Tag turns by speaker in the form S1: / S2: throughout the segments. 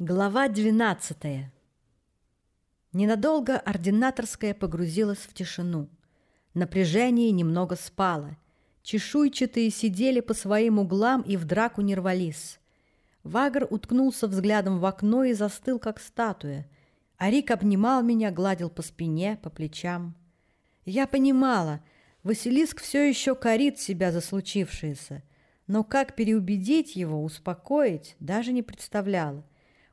S1: Глава 12 Ненадолго ординаторская погрузилась в тишину. Напряжение немного спало. Чешуйчатые сидели по своим углам и в драку не рвались. Вагр уткнулся взглядом в окно и застыл, как статуя. Арик обнимал меня, гладил по спине, по плечам. Я понимала, Василиск все еще корит себя за случившееся, но как переубедить его, успокоить, даже не представляла.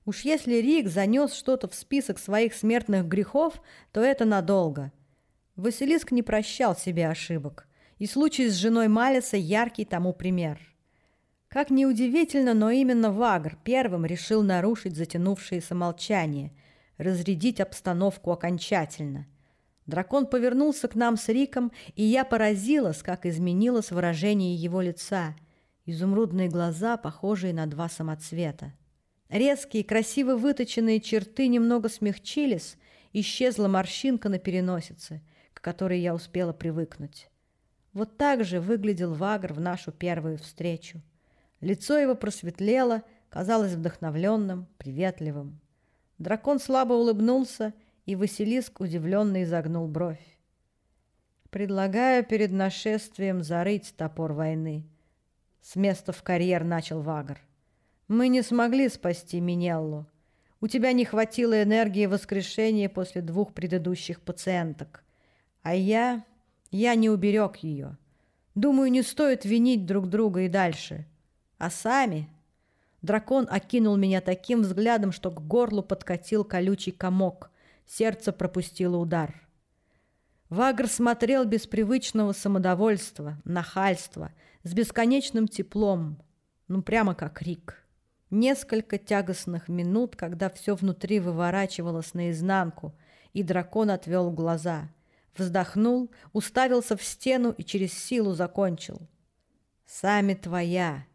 S1: Уж если Рик занес что-то в список своих смертных грехов, то это надолго. Василиск не прощал себе ошибок, и случай с женой Малиса яркий тому пример. Как ни удивительно, но именно Вагр первым решил нарушить затянувшееся молчание, разрядить обстановку окончательно. Дракон повернулся к нам с Риком, и я поразилась, как изменилось выражение его лица. Изумрудные глаза, похожие на два самоцвета. Резкие, красиво выточенные черты немного смягчились, исчезла морщинка на переносице, к которой я успела привыкнуть. Вот так же выглядел Вагр в нашу первую встречу. Лицо его просветлело, казалось вдохновленным, приветливым. Дракон слабо улыбнулся, и Василиск удивленно изогнул бровь. «Предлагаю перед нашествием зарыть топор войны». С места в карьер начал Вагр. Мы не смогли спасти Минеллу. У тебя не хватило энергии воскрешения после двух предыдущих пациенток. А я... я не уберег ее. Думаю, не стоит винить друг друга и дальше. А сами... Дракон окинул меня таким взглядом, что к горлу подкатил колючий комок. Сердце пропустило удар. Вагр смотрел без привычного самодовольства, нахальства, с бесконечным теплом, ну прямо как Рик. Несколько тягостных минут, когда все внутри выворачивалось наизнанку, и дракон отвел глаза. Вздохнул, уставился в стену и через силу закончил. «Сами твоя!»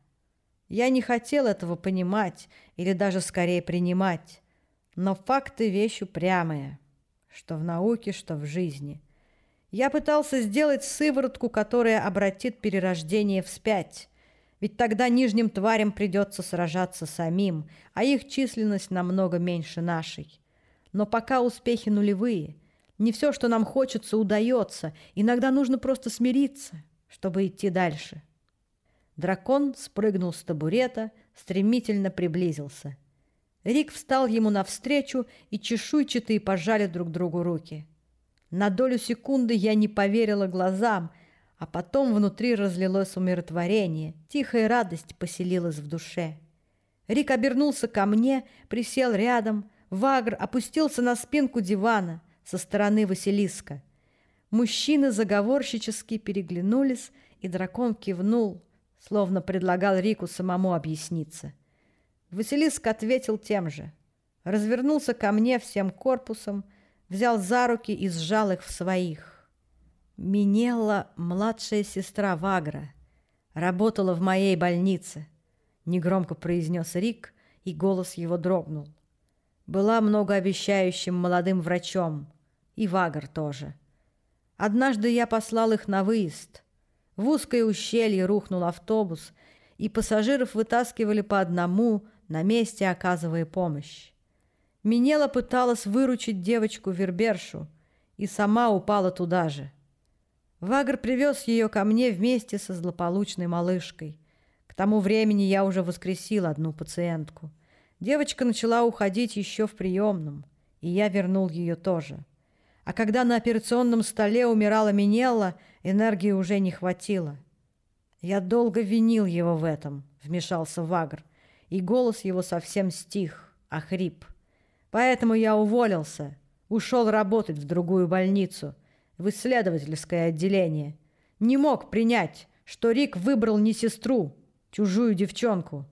S1: Я не хотел этого понимать или даже скорее принимать, но факты — вещь упрямая, что в науке, что в жизни. Я пытался сделать сыворотку, которая обратит перерождение вспять, ведь тогда нижним тварям придется сражаться самим, а их численность намного меньше нашей. Но пока успехи нулевые. Не все, что нам хочется, удается. Иногда нужно просто смириться, чтобы идти дальше. Дракон спрыгнул с табурета, стремительно приблизился. Рик встал ему навстречу, и чешуйчатые пожали друг другу руки. На долю секунды я не поверила глазам — а потом внутри разлилось умиротворение, тихая радость поселилась в душе. Рик обернулся ко мне, присел рядом, Вагр опустился на спинку дивана со стороны Василиска. Мужчины заговорщически переглянулись, и дракон кивнул, словно предлагал Рику самому объясниться. Василиск ответил тем же. Развернулся ко мне всем корпусом, взял за руки и сжал их в своих. Минелла, младшая сестра Вагра, работала в моей больнице, негромко произнес Рик, и голос его дрогнул. Была многообещающим молодым врачом, и Вагр тоже. Однажды я послал их на выезд. В узкое ущелье рухнул автобус, и пассажиров вытаскивали по одному, на месте оказывая помощь. Минела пыталась выручить девочку-вербершу и сама упала туда же. Вагр привез ее ко мне вместе со злополучной малышкой. К тому времени я уже воскресил одну пациентку. Девочка начала уходить еще в приемном, и я вернул ее тоже. А когда на операционном столе умирала Минелла, энергии уже не хватило. Я долго винил его в этом, вмешался Вагр, и голос его совсем стих, охрип. Поэтому я уволился, ушел работать в другую больницу — в исследовательское отделение. Не мог принять, что Рик выбрал не сестру, чужую девчонку.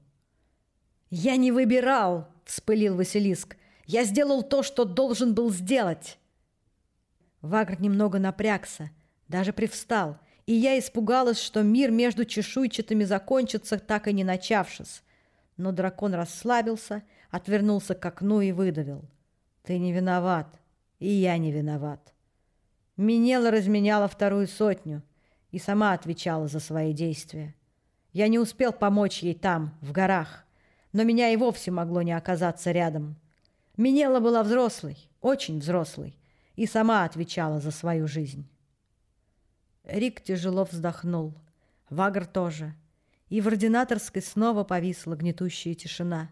S1: «Я не выбирал!» — вспылил Василиск. «Я сделал то, что должен был сделать!» Вагр немного напрягся, даже привстал, и я испугалась, что мир между чешуйчатыми закончится, так и не начавшись. Но дракон расслабился, отвернулся к окну и выдавил. «Ты не виноват, и я не виноват». Минела разменяла вторую сотню и сама отвечала за свои действия. Я не успел помочь ей там, в горах. но меня и вовсе могло не оказаться рядом. Минела была взрослой, очень взрослой, и сама отвечала за свою жизнь. Рик тяжело вздохнул. Вагр тоже. И в ординаторской снова повисла гнетущая тишина,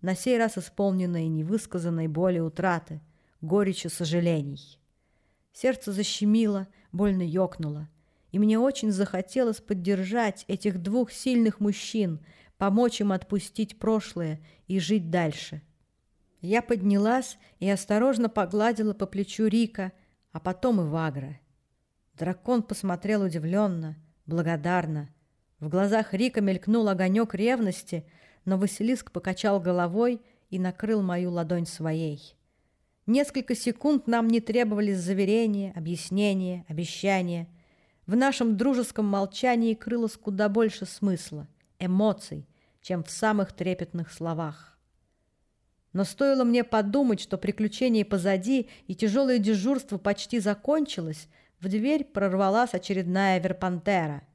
S1: на сей раз исполненная невысказанной боли утраты, горечи сожалений. Сердце защемило, больно ёкнуло, и мне очень захотелось поддержать этих двух сильных мужчин, помочь им отпустить прошлое и жить дальше. Я поднялась и осторожно погладила по плечу Рика, а потом и Вагра. Дракон посмотрел удивленно, благодарно, в глазах Рика мелькнул огонек ревности, но Василиск покачал головой и накрыл мою ладонь своей. Несколько секунд нам не требовались заверения, объяснения, обещания. В нашем дружеском молчании крылось куда больше смысла, эмоций, чем в самых трепетных словах. Но стоило мне подумать, что приключение позади и тяжелое дежурство почти закончилось, в дверь прорвалась очередная верпантера —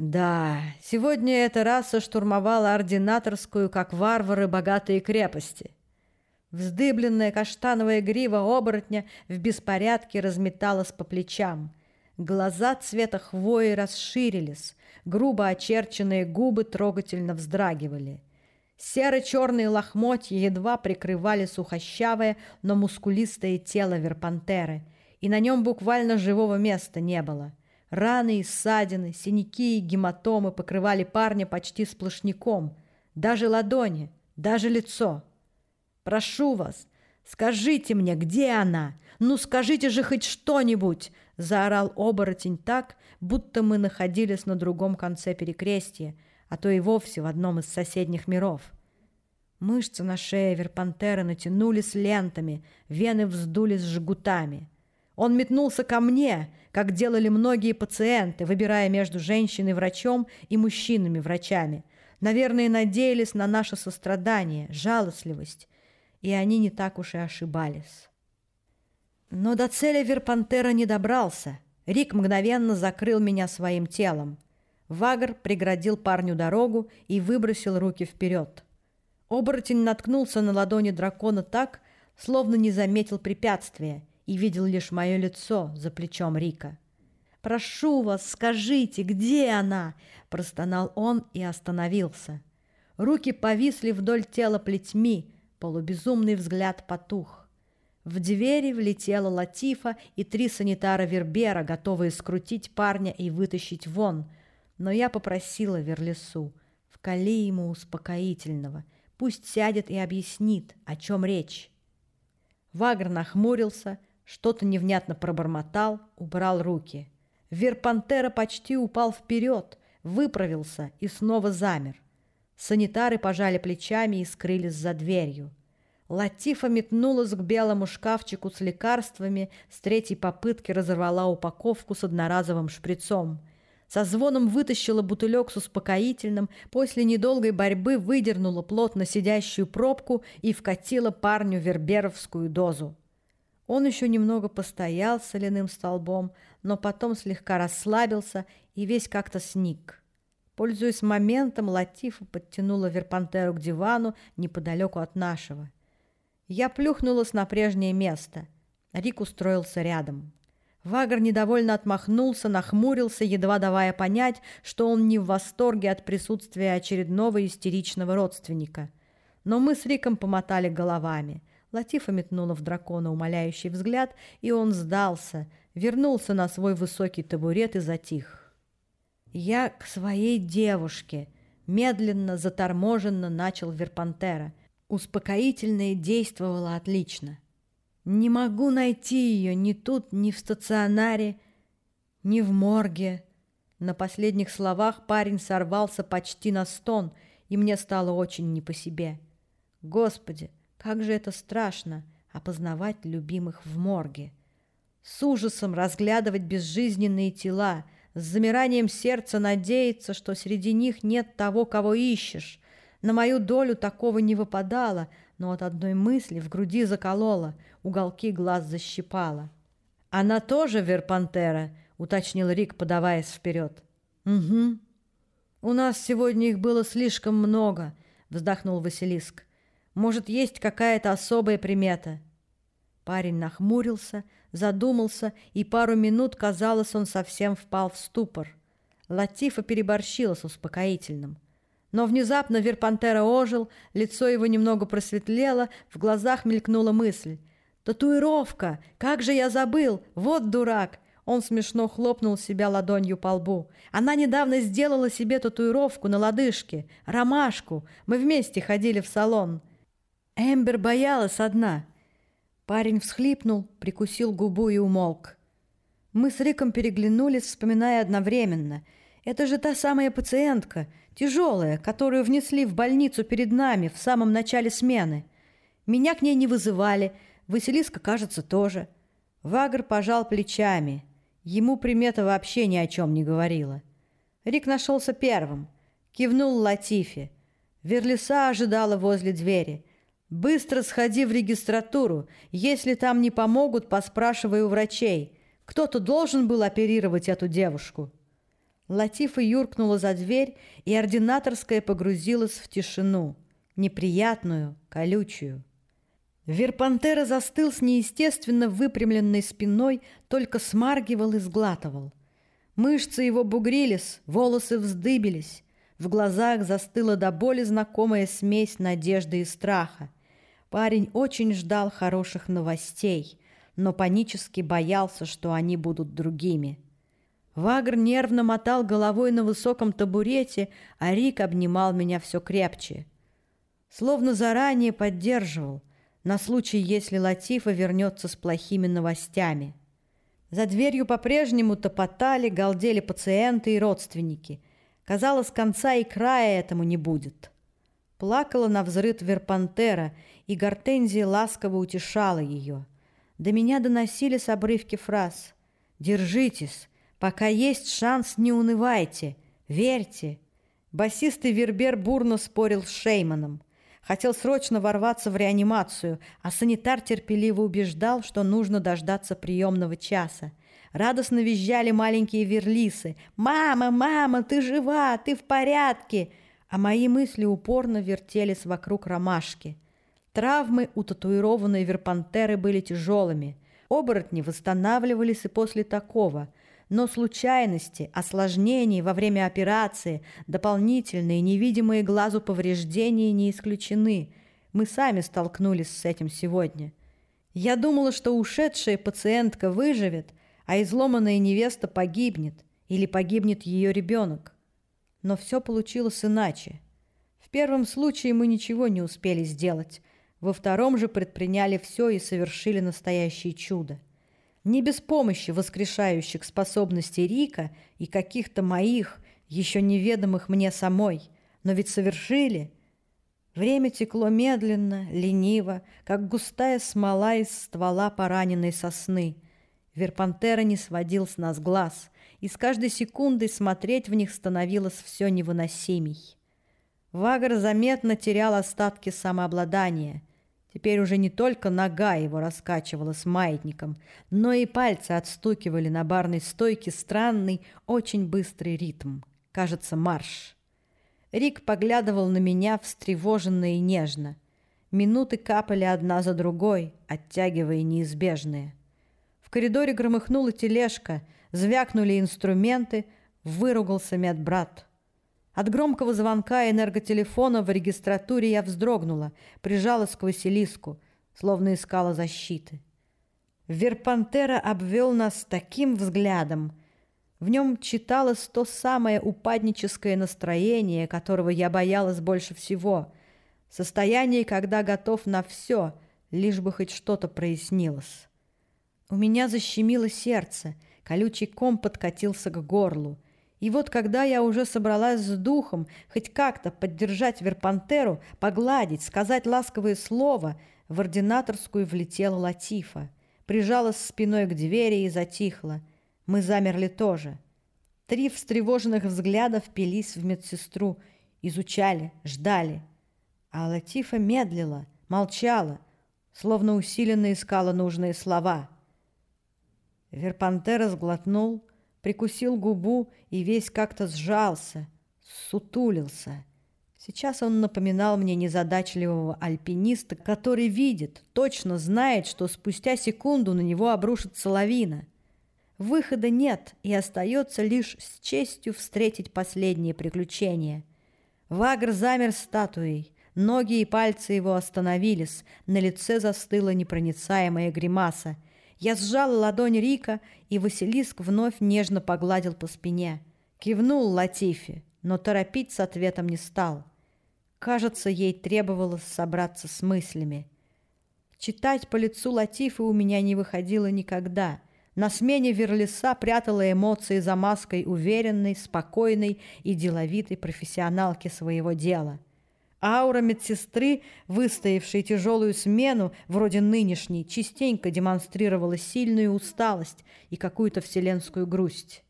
S1: да, сегодня эта раса штурмовала ординаторскую, как варвары богатые крепости. Вздыбленная каштановая грива оборотня в беспорядке разметалась по плечам. Глаза цвета хвои расширились, грубо очерченные губы трогательно вздрагивали. Серо-черные лохмотья едва прикрывали сухощавое, но мускулистое тело верпантеры, и на нем буквально живого места не было — Раны и ссадины, синяки и гематомы покрывали парня почти сплошняком. Даже ладони, даже лицо. «Прошу вас, скажите мне, где она? Ну скажите же хоть что-нибудь!» Заорал оборотень так, будто мы находились на другом конце перекрестия, а то и вовсе в одном из соседних миров. Мышцы на шее верпантеры натянулись лентами, вены вздулись жгутами. Он метнулся ко мне, как делали многие пациенты, выбирая между женщиной-врачом и мужчинами-врачами. Наверное, надеялись на наше сострадание, жалостливость. И они не так уж и ошибались. Но до цели Верпантера не добрался. Рик мгновенно закрыл меня своим телом. Вагр преградил парню дорогу и выбросил руки вперед. Оборотень наткнулся на ладони дракона так, словно не заметил препятствия, и видел лишь мое лицо за плечом Рика. «Прошу вас, скажите, где она?» – простонал он и остановился. Руки повисли вдоль тела плетьми, полубезумный взгляд потух. В двери влетела Латифа и три санитара Вербера, готовые скрутить парня и вытащить вон. Но я попросила Верлису, вкали ему успокоительного, пусть сядет и объяснит, о чем речь. Вагр нахмурился – что-то невнятно пробормотал, убрал руки. Верпантера почти упал вперед, выправился и снова замер. Санитары пожали плечами и скрылись за дверью. Латифа метнулась к белому шкафчику с лекарствами, с третьей попытки разорвала упаковку с одноразовым шприцом. Со звоном вытащила бутылек с успокоительным, после недолгой борьбы выдернула плотно сидящую пробку и вкатила парню верберовскую дозу. Он еще немного постоял соляным столбом, но потом слегка расслабился и весь как-то сник. Пользуясь моментом, Латифа подтянула Верпантеру к дивану неподалеку от нашего. Я плюхнулась на прежнее место. Рик устроился рядом. Вагр недовольно отмахнулся, нахмурился, едва давая понять, что он не в восторге от присутствия очередного истеричного родственника. Но мы с Риком помотали головами – Латифа метнула в дракона умоляющий взгляд, и он сдался, вернулся на свой высокий табурет и затих. «Я к своей девушке», — медленно, заторможенно начал Верпантера. Успокоительное действовало отлично. «Не могу найти ее ни тут, ни в стационаре, ни в морге». На последних словах парень сорвался почти на стон, и мне стало очень не по себе. «Господи!» Как же это страшно — опознавать любимых в морге. С ужасом разглядывать безжизненные тела, с замиранием сердца надеяться, что среди них нет того, кого ищешь. На мою долю такого не выпадало, но от одной мысли в груди заколола, уголки глаз защипала. «Она тоже верпантера», — уточнил Рик, подаваясь вперед. «Угу. У нас сегодня их было слишком много», вздохнул Василиск. «Может, есть какая-то особая примета?» Парень нахмурился, задумался, и пару минут, казалось, он совсем впал в ступор. Латифа переборщила с успокоительным. Но внезапно Верпантера ожил, лицо его немного просветлело, в глазах мелькнула мысль. «Татуировка! Как же я забыл! Вот дурак!» Он смешно хлопнул себя ладонью по лбу. «Она недавно сделала себе татуировку на лодыжке, ромашку. Мы вместе ходили в салон. Эмбер боялась одна». Парень всхлипнул, прикусил губу и умолк. Мы с Риком переглянулись, вспоминая одновременно — это же та самая пациентка, тяжелая, которую внесли в больницу перед нами в самом начале смены. Меня к ней не вызывали, Василиска, кажется, тоже. Вагр пожал плечами. Ему примета вообще ни о чем не говорила. Рик нашелся первым. Кивнул Латифе. Верлиса ожидала возле двери. «Быстро сходи в регистратуру. Если там не помогут, поспрашивай у врачей. Кто-то должен был оперировать эту девушку». Латифа юркнула за дверь, и ординаторская погрузилась в тишину, неприятную, колючую. Верпантера застыл с неестественно выпрямленной спиной, только смаргивал и сглатывал. Мышцы его бугрились, волосы вздыбились. В глазах застыла до боли знакомая смесь надежды и страха. Парень очень ждал хороших новостей, но панически боялся, что они будут другими. Вагр нервно мотал головой на высоком табурете, а Рик обнимал меня все крепче. Словно заранее поддерживал, на случай, если Латифа вернется с плохими новостями. За дверью по-прежнему топотали, галдели пациенты и родственники. Казалось, конца и края этому не будет. Плакала на взрыв Верпантера, и Гортензия ласково утешала ее. До меня доносились обрывки фраз «Держитесь! Пока есть шанс, не унывайте, верьте. Басистый Вербер бурно спорил с Шейманом. Хотел срочно ворваться в реанимацию, а санитар терпеливо убеждал, что нужно дождаться приемного часа. Радостно визжали маленькие верлисы. «Мама, мама, ты жива, ты в порядке!» А мои мысли упорно вертелись вокруг ромашки. Травмы у татуированной верпантеры были тяжелыми. Оборотни восстанавливались и после такого – но случайности, осложнений во время операции, дополнительные невидимые глазу повреждения не исключены. Мы сами столкнулись с этим сегодня. Я думала, что ушедшая пациентка выживет, а изломанная невеста погибнет или погибнет ее ребенок. Но все получилось иначе. В первом случае мы ничего не успели сделать, во втором же предприняли все и совершили настоящее чудо. Не без помощи воскрешающих способностей Рика и каких-то моих, еще неведомых мне самой, но ведь совершили. Время текло медленно, лениво, как густая смола из ствола пораненной сосны. Верпантера не сводил с нас глаз, и с каждой секундой смотреть в них становилось все невыносимей. Вагр заметно терял остатки самообладания – Теперь уже не только нога его раскачивалась маятником, но и пальцы отстукивали на барной стойке странный, очень быстрый ритм. Кажется, марш. Рик поглядывал на меня встревоженно и нежно. Минуты капали одна за другой, оттягивая неизбежное. В коридоре громыхнула тележка, звякнули инструменты, выругался медбрат. От громкого звонка энерготелефона в регистратуре я вздрогнула, прижалась к Василиску, словно искала защиты. Верпантера обвел нас таким взглядом. В нем читалось то самое упадническое настроение, которого я боялась больше всего. Состояние, когда готов на все, лишь бы хоть что-то прояснилось. У меня защемило сердце, колючий ком подкатился к горлу — и вот когда я уже собралась с духом хоть как-то поддержать Верпантеру, погладить, сказать ласковое слово, в ординаторскую влетела Латифа. Прижалась спиной к двери и затихла. Мы замерли тоже. Три встревоженных взгляда впились в медсестру, изучали, ждали. А Латифа медлила, молчала, словно усиленно искала нужные слова. Верпантера сглотнул, прикусил губу и весь как-то сжался, сутулился. Сейчас он напоминал мне незадачливого альпиниста, который видит, точно знает, что спустя секунду на него обрушится лавина. Выхода нет, и остается лишь с честью встретить последние приключения. Вагр замер статуей, ноги и пальцы его остановились, на лице застыла непроницаемая гримаса. Я сжал ладонь Рика, и Василиск вновь нежно погладил по спине. Кивнул Латифи, но торопить с ответом не стал. Кажется, ей требовалось собраться с мыслями. Читать по лицу Латифы у меня не выходило никогда. На смене Верлиса прятала эмоции за маской уверенной, спокойной и деловитой профессионалки своего дела. Аура медсестры, выстоявшей тяжелую смену, вроде нынешней, частенько демонстрировала сильную усталость и какую-то вселенскую грусть.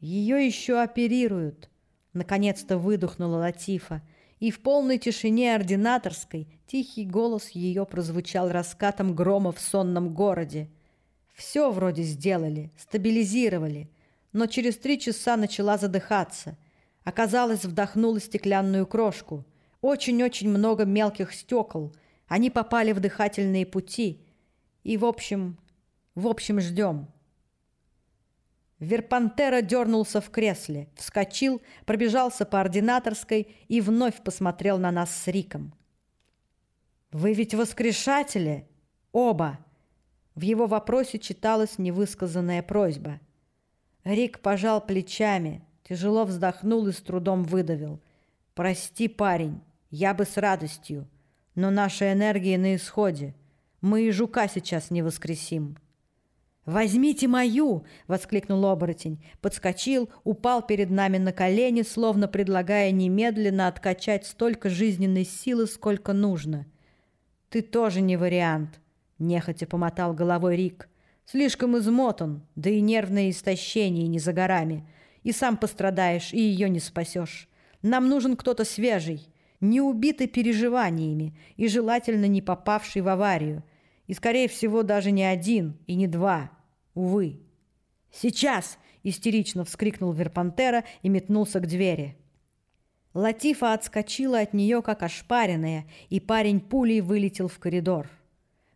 S1: «Ее еще оперируют», — наконец-то выдохнула Латифа — и в полной тишине ординаторской тихий голос ее прозвучал раскатом грома в сонном городе. Все вроде сделали, стабилизировали, но через три часа начала задыхаться. Оказалось, вдохнула стеклянную крошку. Очень-очень много мелких стекол. Они попали в дыхательные пути. И, в общем, в общем, ждем. Верпантера дернулся в кресле, вскочил, пробежался по ординаторской и вновь посмотрел на нас с Риком. «Вы ведь воскрешатели? Оба!» В его вопросе читалась невысказанная просьба. Рик пожал плечами, тяжело вздохнул и с трудом выдавил. «Прости, парень, я бы с радостью, но наша энергия на исходе. Мы и жука сейчас не воскресим». «Возьмите мою!» — воскликнул оборотень. Подскочил, упал перед нами на колени, словно предлагая немедленно откачать столько жизненной силы, сколько нужно. «Ты тоже не вариант», — нехотя помотал головой Рик. «Слишком измотан, да и нервное истощение не за горами. И сам пострадаешь, и ее не спасешь. Нам нужен кто-то свежий, не убитый переживаниями и желательно не попавший в аварию. И, скорее всего, даже не один и не два. Увы. «Сейчас!» — истерично вскрикнул Верпантера и метнулся к двери. Латифа отскочила от нее, как ошпаренная, и парень пулей вылетел в коридор.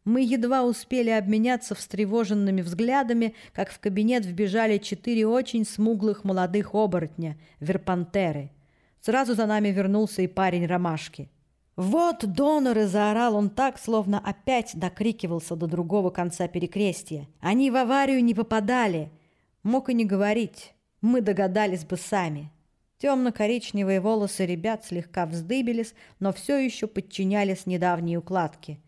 S1: Мы едва успели обменяться встревоженными взглядами, как в кабинет вбежали четыре очень смуглых молодых оборотня, верпантеры. Сразу за нами вернулся и парень Ромашки. «Вот доноры!» – заорал он так, словно опять докрикивался до другого конца перекрестия. «Они в аварию не попадали!» Мог и не говорить. Мы догадались бы сами. Темно-коричневые волосы ребят слегка вздыбились, но все еще подчинялись недавней укладке.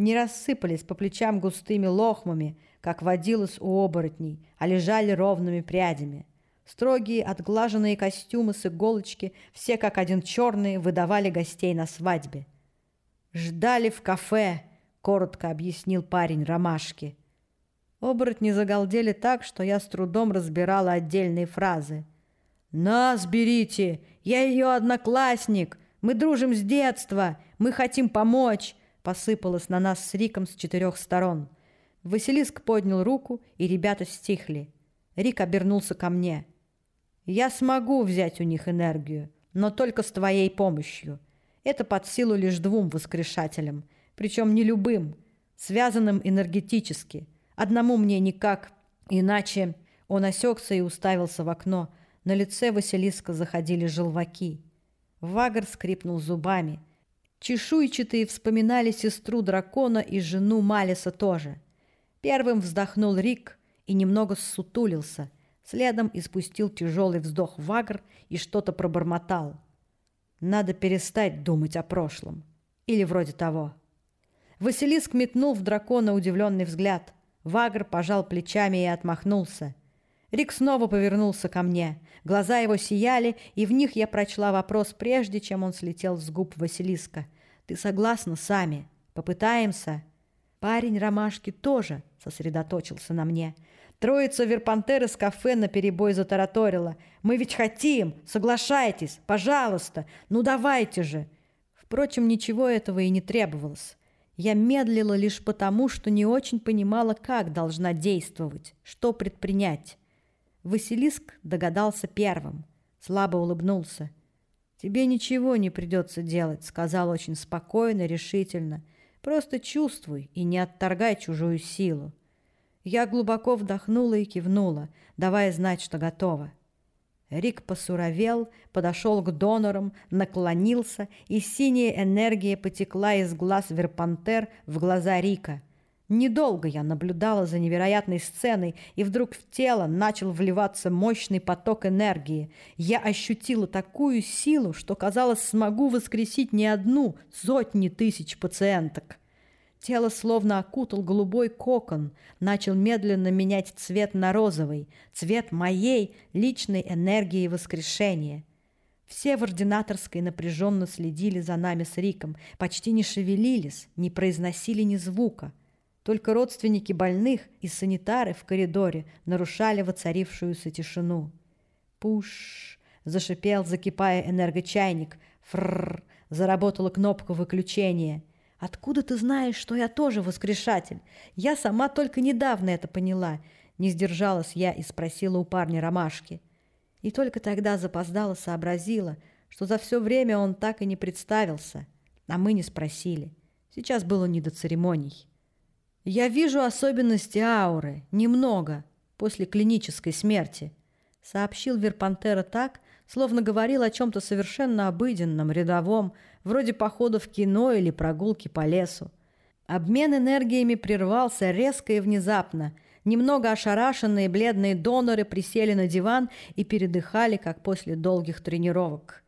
S1: Не рассыпались по плечам густыми лохмами, как водилось у оборотней, а лежали ровными прядями. Строгие, отглаженные костюмы с иголочки, все как один черные, выдавали гостей на свадьбе. «Ждали в кафе», — коротко объяснил парень ромашки. Оборотни загалдели так, что я с трудом разбирала отдельные фразы. «Нас берите! Я ее одноклассник! Мы дружим с детства! Мы хотим помочь!» Посыпалось на нас с Риком с четырех сторон. Василиск поднял руку, и ребята стихли. Рик обернулся ко мне. Я смогу взять у них энергию, но только с твоей помощью. Это под силу лишь двум воскрешателям, причем не любым, связанным энергетически. Одному мне никак, иначе он осекся и уставился в окно. На лице Василиска заходили желваки. Вагр скрипнул зубами. Чешуйчатые вспоминали сестру дракона и жену Малиса тоже. Первым вздохнул Рик и немного ссутулился – Следом испустил тяжелый вздох Вагр и что-то пробормотал. Надо перестать думать о прошлом. Или вроде того. Василиск метнул в дракона удивленный взгляд. Вагр пожал плечами и отмахнулся. Рик снова повернулся ко мне. Глаза его сияли, и в них я прочла вопрос, прежде чем он слетел с губ Василиска. «Ты согласна сами? Попытаемся?» Парень Ромашки тоже сосредоточился на мне – Троица Верпантер из кафе на перебой затараторила. «Мы ведь хотим! Соглашайтесь! Пожалуйста! Ну давайте же!» Впрочем, ничего этого и не требовалось. Я медлила лишь потому, что не очень понимала, как должна действовать, что предпринять. Василиск догадался первым, слабо улыбнулся. «Тебе ничего не придется делать», — сказал очень спокойно, решительно. «Просто чувствуй и не отторгай чужую силу». Я глубоко вдохнула и кивнула, давая знать, что готова. Рик посуровел, подошел к донорам, наклонился, и синяя энергия потекла из глаз Верпантер в глаза Рика — Недолго я наблюдала за невероятной сценой, и вдруг в тело начал вливаться мощный поток энергии. Я ощутила такую силу, что, казалось, смогу воскресить не одну, сотни тысяч пациенток. Тело словно окутал голубой кокон, начал медленно менять цвет на розовый, цвет моей личной энергии воскрешения. Все в ординаторской напряженно следили за нами с Риком, почти не шевелились, не произносили ни звука – только родственники больных и санитары в коридоре нарушали воцарившуюся тишину. «Пуш!» — зашипел, закипая энергочайник. «Фрррр!» — заработала кнопка выключения. «Откуда ты знаешь, что я тоже воскрешатель? Я сама только недавно это поняла». Не сдержалась я и спросила у парня ромашки. И только тогда запоздала сообразила, что за все время он так и не представился, а мы не спросили. Сейчас было не до церемоний. Я вижу особенности ауры, немного, после клинической смерти, сообщил Верпантера так, словно говорил о чем-то совершенно обыденном, рядовом, вроде похода в кино или прогулки по лесу. Обмен энергиями прервался резко и внезапно. Немного ошарашенные бледные доноры присели на диван и передыхали, как после долгих тренировок.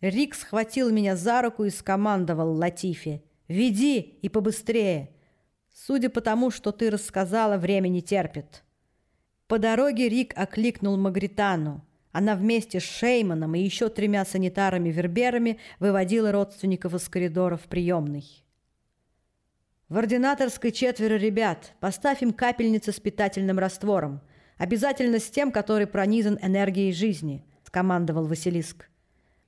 S1: Рик схватил меня за руку и скомандовал Латифи. «Веди и побыстрее!» Судя по тому, что ты рассказала, время не терпит. По дороге Рик окликнул Магритану. Она вместе с Шейманом и еще тремя санитарами-верберами выводила родственников из коридора в приемный. В ординаторской четверо ребят. Поставь им капельницы с питательным раствором. Обязательно с тем, который пронизан энергией жизни, скомандовал Василиск.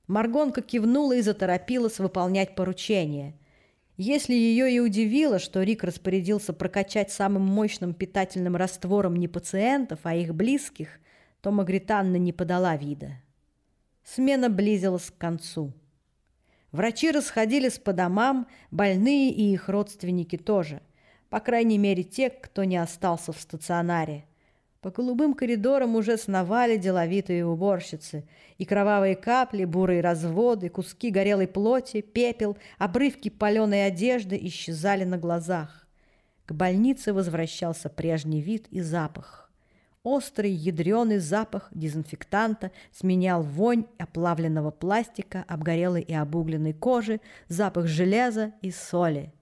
S1: Маргонка кивнула и заторопилась выполнять поручение – если ее и удивило, что Рик распорядился прокачать самым мощным питательным раствором не пациентов, а их близких, то Магританна не подала вида. Смена близилась к концу. Врачи расходились по домам, больные и их родственники тоже, по крайней мере те, кто не остался в стационаре – по голубым коридорам уже сновали деловитые уборщицы, и кровавые капли, бурые разводы, куски горелой плоти, пепел, обрывки паленой одежды исчезали на глазах. К больнице возвращался прежний вид и запах. Острый, ядреный запах дезинфектанта сменял вонь оплавленного пластика, обгорелой и обугленной кожи, запах железа и соли.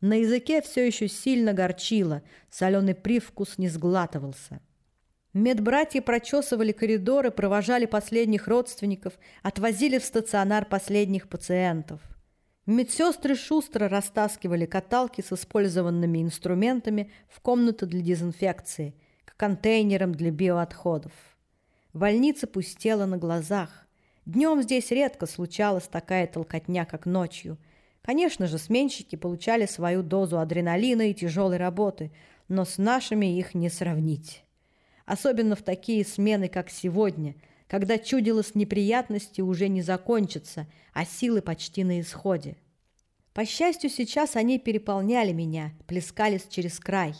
S1: На языке все еще сильно горчило, соленый привкус не сглатывался. Медбратья прочесывали коридоры, провожали последних родственников, отвозили в стационар последних пациентов. Медсестры шустро растаскивали каталки с использованными инструментами в комнату для дезинфекции, к контейнерам для биоотходов. Больница пустела на глазах. Днем здесь редко случалась такая толкотня, как ночью. Конечно же, сменщики получали свою дозу адреналина и тяжелой работы, но с нашими их не сравнить особенно в такие смены, как сегодня, когда чудилось неприятности уже не закончатся, а силы почти на исходе. По счастью, сейчас они переполняли меня, плескались через край.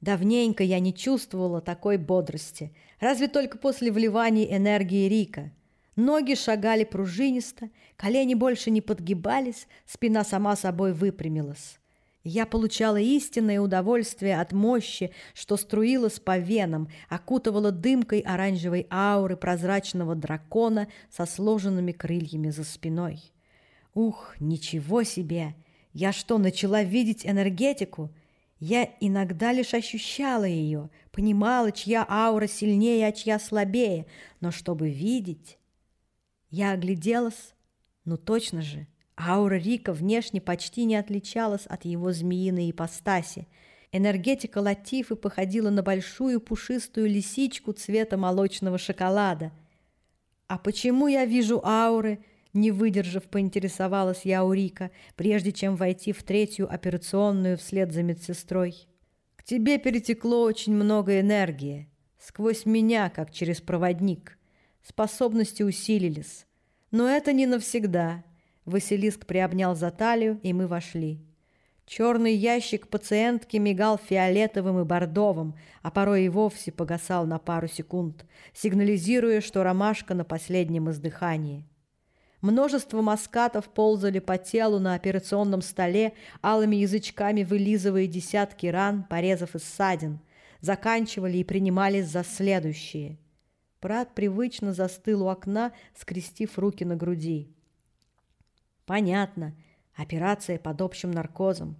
S1: Давненько я не чувствовала такой бодрости, разве только после вливания энергии Рика. Ноги шагали пружинисто, колени больше не подгибались, спина сама собой выпрямилась. Я получала истинное удовольствие от мощи, что струилась по венам, окутывала дымкой оранжевой ауры прозрачного дракона со сложенными крыльями за спиной. Ух, ничего себе! Я что, начала видеть энергетику? Я иногда лишь ощущала ее, понимала, чья аура сильнее, а чья слабее, но чтобы видеть... Я огляделась, ну точно же, Аура Рика внешне почти не отличалась от его змеиной ипостаси. Энергетика Латифы походила на большую пушистую лисичку цвета молочного шоколада. «А почему я вижу ауры?» Не выдержав, поинтересовалась я у Рика, прежде чем войти в третью операционную вслед за медсестрой. «К тебе перетекло очень много энергии. Сквозь меня, как через проводник. Способности усилились. Но это не навсегда. Василиск приобнял за талию, и мы вошли. Черный ящик пациентки мигал фиолетовым и бордовым, а порой и вовсе погасал на пару секунд, сигнализируя, что ромашка на последнем издыхании. Множество маскатов ползали по телу на операционном столе, алыми язычками вылизывая десятки ран, порезов и ссадин. Заканчивали и принимались за следующие. Брат привычно застыл у окна, скрестив руки на груди. Понятно, операция под общим наркозом.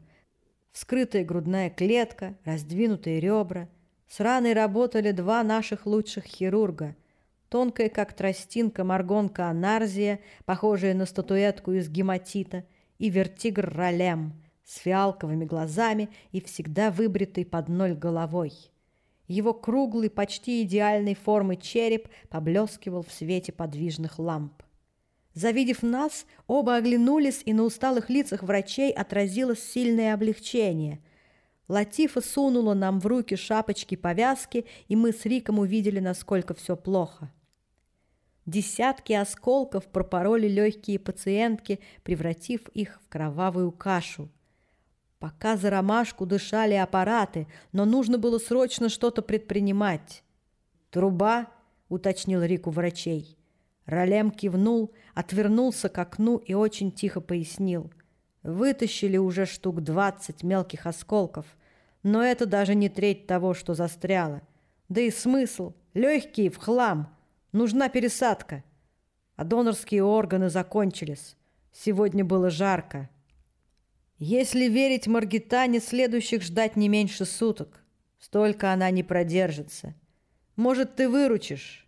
S1: Вскрытая грудная клетка, раздвинутые ребра. С раной работали два наших лучших хирурга – тонкая, как тростинка, маргонка анарзия, похожая на статуэтку из гематита, и вертигр ролем с фиалковыми глазами и всегда выбритый под ноль головой. Его круглый, почти идеальной формы череп поблескивал в свете подвижных ламп. Завидев нас, оба оглянулись, и на усталых лицах врачей отразилось сильное облегчение. Латифа сунула нам в руки шапочки-повязки, и мы с Риком увидели, насколько все плохо. Десятки осколков пропороли легкие пациентки, превратив их в кровавую кашу. Пока за ромашку дышали аппараты, но нужно было срочно что-то предпринимать. «Труба?» — уточнил Рик у врачей. Ролем кивнул, отвернулся к окну и очень тихо пояснил. Вытащили уже штук двадцать мелких осколков, но это даже не треть того, что застряло. Да и смысл? Легкие в хлам — Нужна пересадка. А донорские органы закончились. Сегодня было жарко. Если верить Маргитане, следующих ждать не меньше суток. Столько она не продержится. Может, ты выручишь?»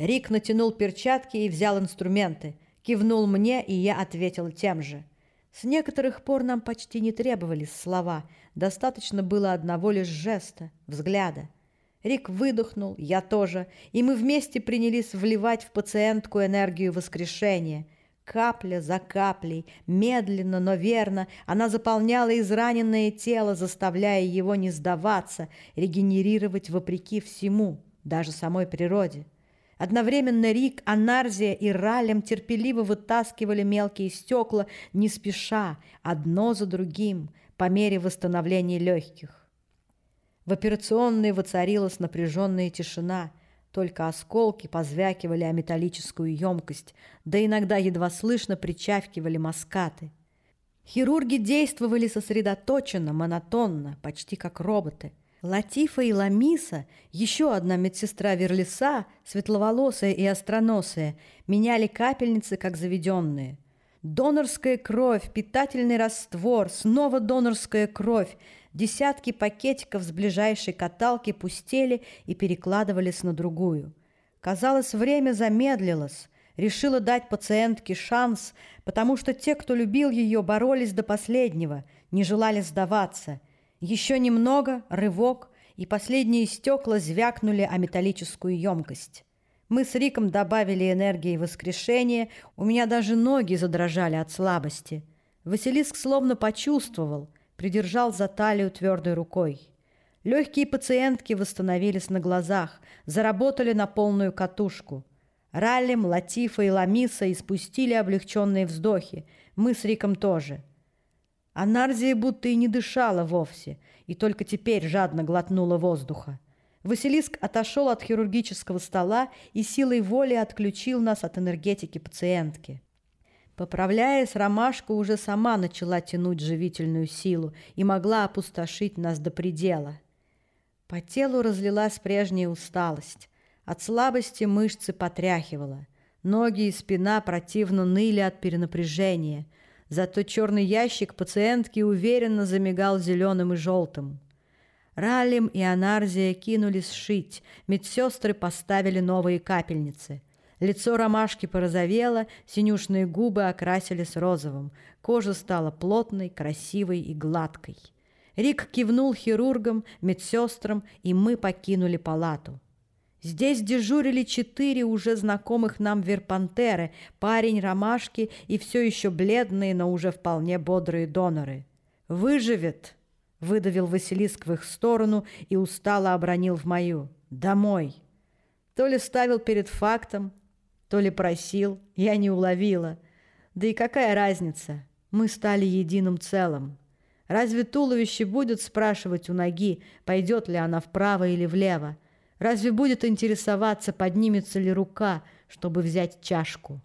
S1: Рик натянул перчатки и взял инструменты. Кивнул мне, и я ответил тем же. С некоторых пор нам почти не требовались слова. Достаточно было одного лишь жеста, взгляда. Рик выдохнул, я тоже, и мы вместе принялись вливать в пациентку энергию воскрешения. Капля за каплей, медленно, но верно, она заполняла израненное тело, заставляя его не сдаваться, регенерировать вопреки всему, даже самой природе. Одновременно Рик, Анарзия и Ралем терпеливо вытаскивали мелкие стекла, не спеша, одно за другим, по мере восстановления легких. В операционной воцарилась напряженная тишина, только осколки позвякивали о металлическую емкость, да иногда едва слышно причавкивали маскаты. Хирурги действовали сосредоточенно, монотонно, почти как роботы. Латифа и Ламиса, еще одна медсестра Верлиса, светловолосая и остроносая, меняли капельницы, как заведенные. Донорская кровь, питательный раствор, снова донорская кровь – Десятки пакетиков с ближайшей каталки пустели и перекладывались на другую. Казалось, время замедлилось. Решила дать пациентке шанс, потому что те, кто любил ее, боролись до последнего, не желали сдаваться. Еще немного, рывок, и последние стекла звякнули о металлическую емкость. Мы с Риком добавили энергии воскрешения, у меня даже ноги задрожали от слабости. Василиск словно почувствовал – придержал за талию твердой рукой. Легкие пациентки восстановились на глазах, заработали на полную катушку. Раллим, Латифа и Ламиса испустили облегченные вздохи, мы с Риком тоже. А Нарзия будто и не дышала вовсе, и только теперь жадно глотнула воздуха. Василиск отошел от хирургического стола и силой воли отключил нас от энергетики пациентки. Поправляясь, ромашка уже сама начала тянуть живительную силу и могла опустошить нас до предела. По телу разлилась прежняя усталость. От слабости мышцы потряхивала. Ноги и спина противно ныли от перенапряжения. Зато черный ящик пациентки уверенно замигал зеленым и желтым. Ралим и Анарзия кинулись шить. Медсестры поставили новые капельницы – Лицо ромашки порозовело, синюшные губы окрасились розовым. Кожа стала плотной, красивой и гладкой. Рик кивнул хирургам, медсестрам, и мы покинули палату. Здесь дежурили четыре уже знакомых нам верпантеры, парень ромашки и все еще бледные, но уже вполне бодрые доноры. «Выживет!» — выдавил Василиск в их сторону и устало обронил в мою. «Домой!» То ли ставил перед фактом, То ли просил, я не уловила. Да и какая разница? Мы стали единым целым. Разве туловище будет спрашивать у ноги, пойдет ли она вправо или влево? Разве будет интересоваться, поднимется ли рука, чтобы взять чашку?